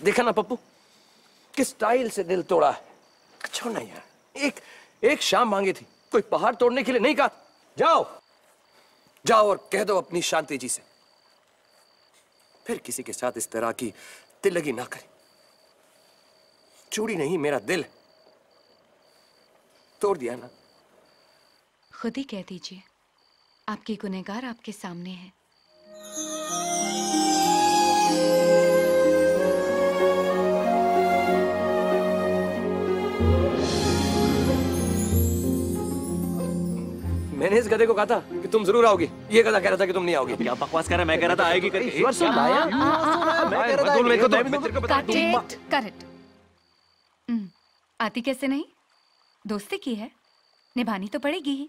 देखा ना पप्पू? किस स्टाइल से दिल तोड़ा है? अच्छा नहीं यार एक एक शाम मांगी थी। कोई पहाड़ तोड़ने के लिए नहीं कहा जाओ। जाओ और कह दो अपनी शांति जी से। फिर किसी के साथ इस तरह की दिल लगी ना करे। चूड़ी नहीं, मेरा दिल। तोड़ दिया ना। खुद ही कह दीजिए। आपकी गुनहगार आपके सामने है। मैंने इस गधे को कहा था कि तुम ज़रूर आओगी। ये गधा कह रहा था कि तुम नहीं आओगी। क्या बकवास कर रहा है? मैं कह रहा था आएगी करके। ईश्वर सुन लाया मैं कह रहा था मेरे को तो मैं तेरे को बता Cut it, आती कैसे नहीं? दोस्ती की है। निभानी तो पड़ेगी ही।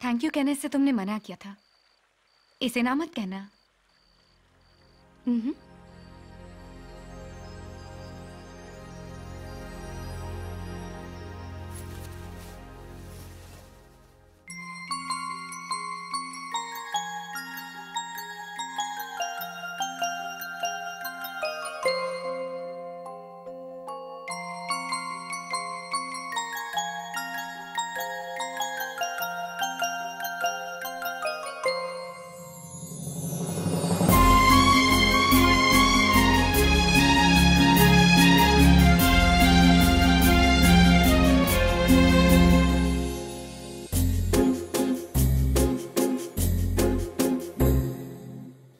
थैंक यू कहने से तुमने मना किया था। इसे ना मत कहना। हम्म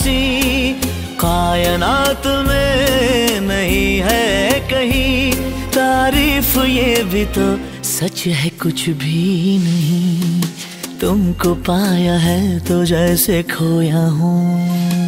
हसी कायनात में नहीं है कहीं। तारीफ़ ये भी तो सच है, कुछ भी नहीं। तुमको पाया है तो जैसे खोया हूँ।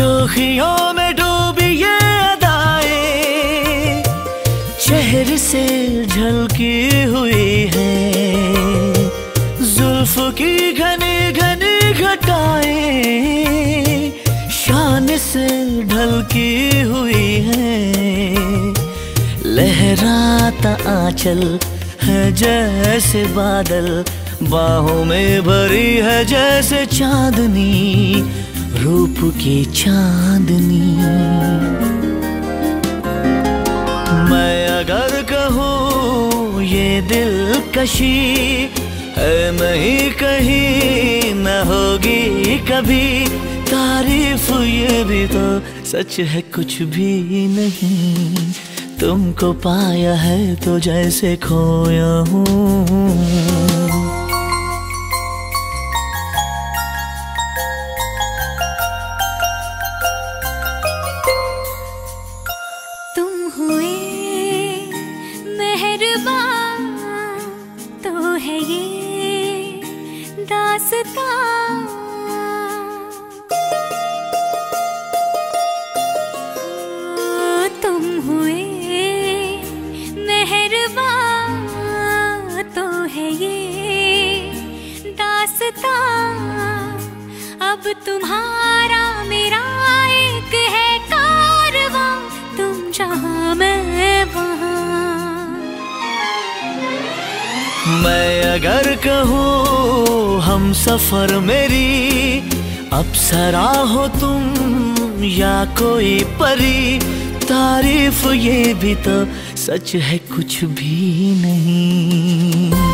शोखियों में डूबी ये अदाएँ, चेहरे से झलकी हुई है। जुल्फ की घनी घनी घटाएँ, शान से ढलकी हुई है। लहराता आंचल है जैसे बादल, बाहों में भरी है जैसे चांदनी। रूप की चांदनी। मैं अगर कहूँ, ये दिल कशी है नहीं कहीं, न होगी कभी। तारीफ़ ये भी तो सच है, कुछ भी नहीं। तुमको पाया है तो जैसे खोया हूँ। मेहरबान तो अब तुम्हारा मेरा एक है कारवां तुम जहाँ मैं अगर कहूँ, हम सफ़र मेरी अप्सरा हो तुम या कोई परी। तारीफ़ ये भी तो सच है, कुछ भी नहीं।